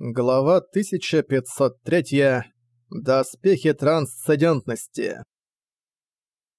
Глава 1503. Доспехи трансцендентности.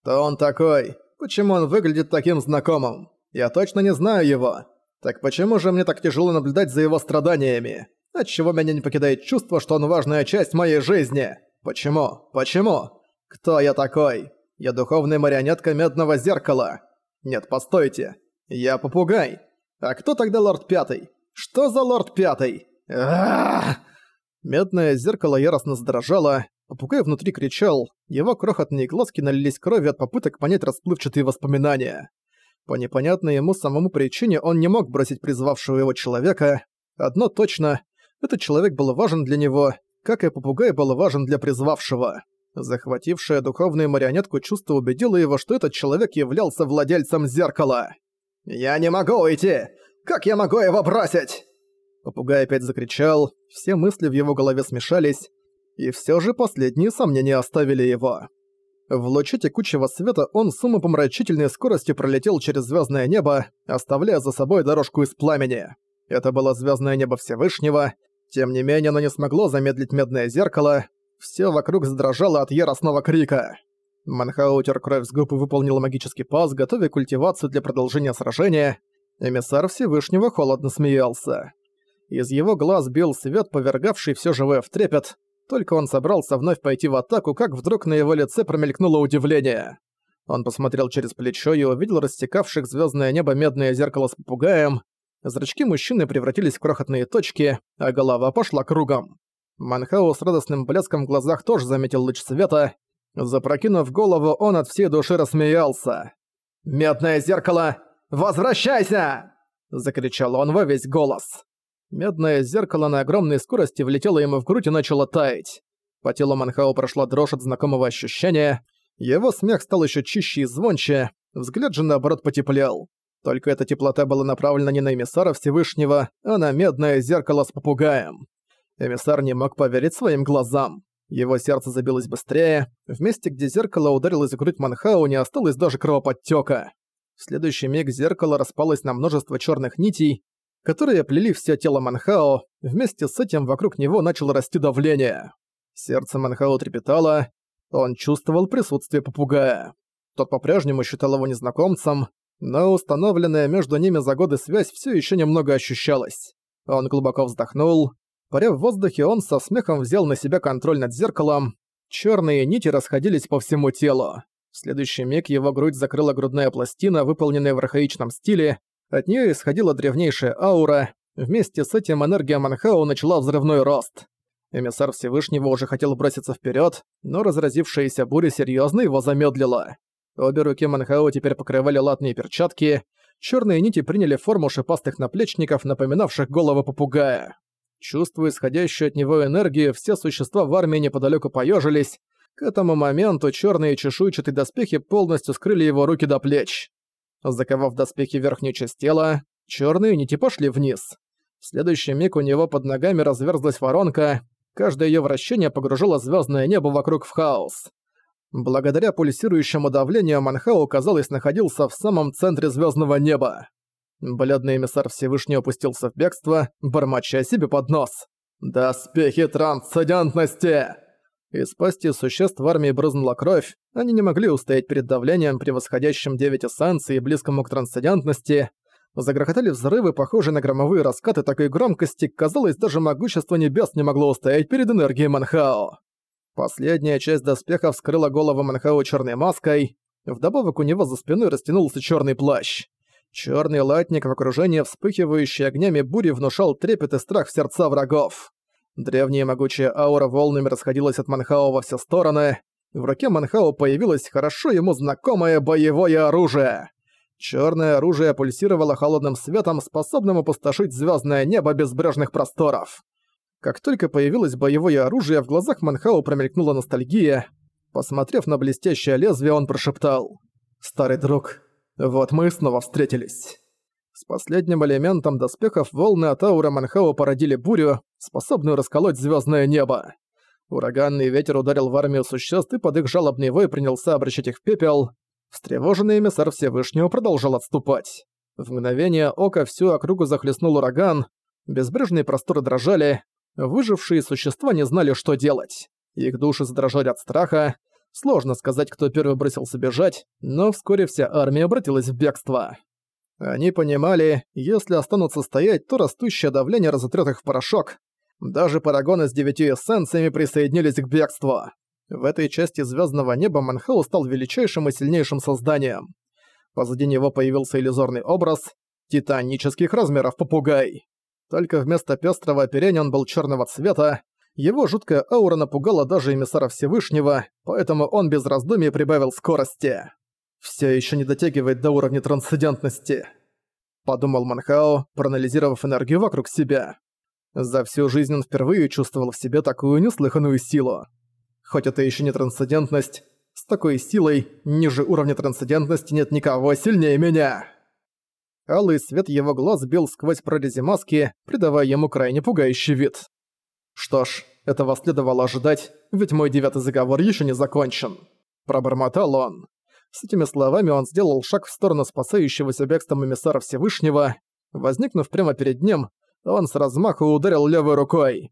«Кто он такой? Почему он выглядит таким знакомым? Я точно не знаю его. Так почему же мне так тяжело наблюдать за его страданиями? Отчего меня не покидает чувство, что он важная часть моей жизни? Почему? Почему? Кто я такой? Я духовная марионетка Медного Зеркала. Нет, постойте. Я попугай. А кто тогда Лорд Пятый? Что за Лорд Пятый? Медное зеркало яростно задрожало, попугай внутри кричал, его крохотные глазки налились кровью от попыток понять расплывчатые воспоминания. По непонятной ему самому причине он не мог бросить призвавшего его человека. Одно точно, этот человек был важен для него, как и попугай был важен для призвавшего. Захватившая духовную марионетку чувство убедило его, что этот человек являлся владельцем зеркала. «Я не могу уйти! Как я могу его бросить?» Попугай опять закричал, все мысли в его голове смешались, и все же последние сомнения оставили его. В луче текучего света он с умопомрачительной скоростью пролетел через звездное небо, оставляя за собой дорожку из пламени. Это было звездное небо Всевышнего, тем не менее оно не смогло замедлить медное зеркало, все вокруг задрожало от яростного крика. Манхау утер кровь с губ выполнил магический пас, готовя культивацию для продолжения сражения. Эмиссар Всевышнего холодно смеялся. Из его глаз бил свет, повергавший все живое в трепет. Только он собрался вновь пойти в атаку, как вдруг на его лице промелькнуло удивление. Он посмотрел через плечо и увидел растекавших звездное небо медное зеркало с попугаем. Зрачки мужчины превратились в крохотные точки, а голова пошла кругом. Манхау с радостным блеском в глазах тоже заметил луч света. Запрокинув голову, он от всей души рассмеялся. «Медное зеркало, возвращайся!» — закричал он во весь голос. Медное зеркало на огромной скорости влетело ему в грудь и начало таять. По телу Манхао прошла дрожь от знакомого ощущения. Его смех стал еще чище и звонче, взгляд же наоборот потеплел. Только эта теплота была направлена не на эмиссара Всевышнего, а на медное зеркало с попугаем. Эмиссар не мог поверить своим глазам. Его сердце забилось быстрее. В месте, где зеркало ударилось в грудь Манхау, не осталось даже кровоподтёка. В следующий миг зеркало распалось на множество черных нитей, которые оплели все тело Манхао, вместе с этим вокруг него начало расти давление. Сердце Манхао трепетало, он чувствовал присутствие попугая. Тот по-прежнему считал его незнакомцем, но установленная между ними за годы связь все еще немного ощущалась. Он глубоко вздохнул. Паря в воздухе, он со смехом взял на себя контроль над зеркалом. Черные нити расходились по всему телу. В следующий миг его грудь закрыла грудная пластина, выполненная в архаичном стиле, от нее исходила древнейшая аура, вместе с этим энергия Манхау начала взрывной рост. Эмиссар Всевышнего уже хотел броситься вперед, но разразившаяся буря серьезно его замедлила. Обе руки Манхау теперь покрывали латные перчатки, черные нити приняли форму шипастых наплечников, напоминавших головы попугая. Чувствуя исходящую от него энергию, все существа в армии неподалеку поежились. К этому моменту черные чешуйчатые доспехи полностью скрыли его руки до плеч. Заковав доспехи верхнюю часть тела, черные нити пошли вниз. В следующий миг у него под ногами разверзлась воронка, каждое ее вращение погружало звездное небо вокруг в хаос. Благодаря пульсирующему давлению Манхау, казалось, находился в самом центре звездного неба. Бледный эмиссар Всевышний опустился в бегство, бормоча себе под нос. «Доспехи трансцендентности!» Из пасти существ в армии брызнула кровь, они не могли устоять перед давлением, превосходящим девять эссенций и близкому к трансцендентности. Загрохотали взрывы, похожие на громовые раскаты такой громкости, казалось, даже могущество небес не могло устоять перед энергией Манхао. Последняя часть доспеха вскрыла голову Манхао черной маской, вдобавок у него за спиной растянулся черный плащ. Черный латник в окружении вспыхивающей огнями бури внушал трепет и страх в сердца врагов. Древняя могучая аура волнами расходилась от Манхао во все стороны. В руке Манхао появилось хорошо ему знакомое боевое оружие. Черное оружие пульсировало холодным светом, способным опустошить звездное небо безбрежных просторов. Как только появилось боевое оружие, в глазах Манхао промелькнула ностальгия. Посмотрев на блестящее лезвие, он прошептал. «Старый друг, вот мы снова встретились». С последним элементом доспехов волны от аура Манхао породили бурю, способную расколоть звездное небо. Ураганный ветер ударил в армию существ и под их жалобный вой принялся обращать их в пепел. Встревоженный эмиссар Всевышнего продолжал отступать. В мгновение ока всю округу захлестнул ураган, безбрежные просторы дрожали, Выжившие существа не знали, что делать. Их души задрожали от страха. Сложно сказать, кто первый бросился бежать, но вскоре вся армия обратилась в бегство. Они понимали, если останутся стоять, то растущее давление разотрёт их в порошок. Даже парагоны с девятью эссенциями присоединились к бегству. В этой части звездного неба Манхау стал величайшим и сильнейшим созданием. Позади него появился иллюзорный образ титанических размеров попугай. Только вместо пестрого оперения он был черного цвета. Его жуткая аура напугала даже эмиссара Всевышнего, поэтому он без раздумий прибавил скорости. Все еще не дотягивает до уровня трансцендентности», — подумал Манхао, проанализировав энергию вокруг себя. За всю жизнь он впервые чувствовал в себе такую неслыханную силу. Хоть это еще не трансцендентность, с такой силой ниже уровня трансцендентности нет никого сильнее меня. Алый свет его глаз бил сквозь прорези маски, придавая ему крайне пугающий вид. Что ж, этого следовало ожидать, ведь мой девятый заговор еще не закончен. Пробормотал он. С этими словами он сделал шаг в сторону спасающегося бегством эмиссара Всевышнего. Возникнув прямо перед ним, он с размаху ударил левой рукой.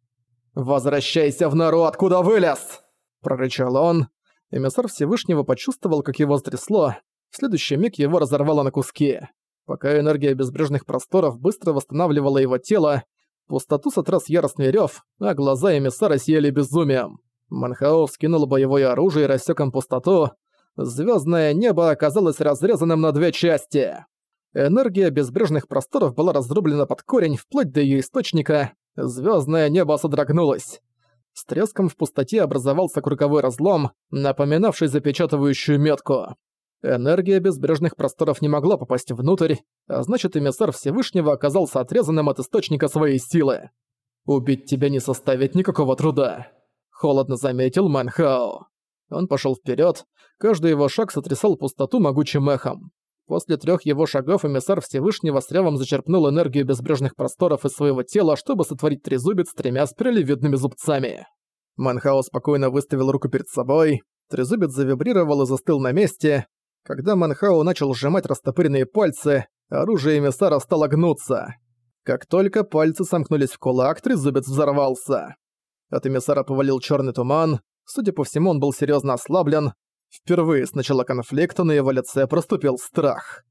«Возвращайся в нору, откуда вылез!» – прорычал он. Эмиссар Всевышнего почувствовал, как его стрясло. В следующий миг его разорвало на куски. Пока энергия безбрежных просторов быстро восстанавливала его тело, пустоту сотряс яростный рёв, а глаза эмиссара сияли безумием. Манхао скинул боевое оружие и рассек им пустоту. Звездное небо оказалось разрезанным на две части. Энергия безбрежных просторов была разрублена под корень вплоть до ее источника. Звездное небо содрогнулось. С треском в пустоте образовался круговой разлом, напоминавший запечатывающую метку. Энергия безбрежных просторов не могла попасть внутрь, а значит, эмиссар Всевышнего оказался отрезанным от источника своей силы. «Убить тебя не составит никакого труда», — холодно заметил Манхао. Он пошел вперед, каждый его шаг сотрясал пустоту могучим эхом. После трех его шагов эмиссар Всевышнего с рявом зачерпнул энергию безбрежных просторов из своего тела, чтобы сотворить трезубец с тремя спиралевидными зубцами. Манхао спокойно выставил руку перед собой, трезубец завибрировал и застыл на месте, когда Манхао начал сжимать растопыренные пальцы, оружие эмиссара стало гнуться. Как только пальцы сомкнулись в кулак, трезубец взорвался. От эмиссара повалил черный туман, судя по всему, он был серьезно ослаблен. Впервые с начала конфликта на его лице проступил страх.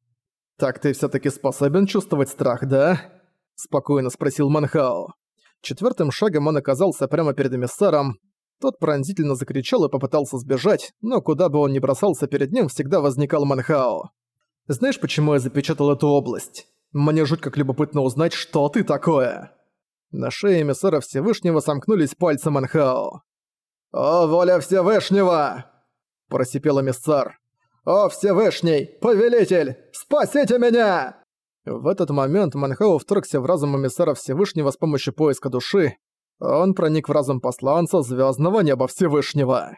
«Так ты все таки способен чувствовать страх, да?» – спокойно спросил Манхао. Четвертым шагом он оказался прямо перед эмиссаром, тот пронзительно закричал и попытался сбежать, но куда бы он ни бросался перед ним, всегда возникал Манхао. «Знаешь, почему я запечатал эту область? Мне жуть как любопытно узнать, что ты такое!» На шее эмиссара Всевышнего сомкнулись пальцы Манхао. «О, воля Всевышнего!» – просипел эмиссар. «О, Всевышний! Повелитель! Спасите меня!» В этот момент Манхао вторгся в разум эмиссара Всевышнего с помощью поиска души, он проник в разум посланца Звездного Неба Всевышнего.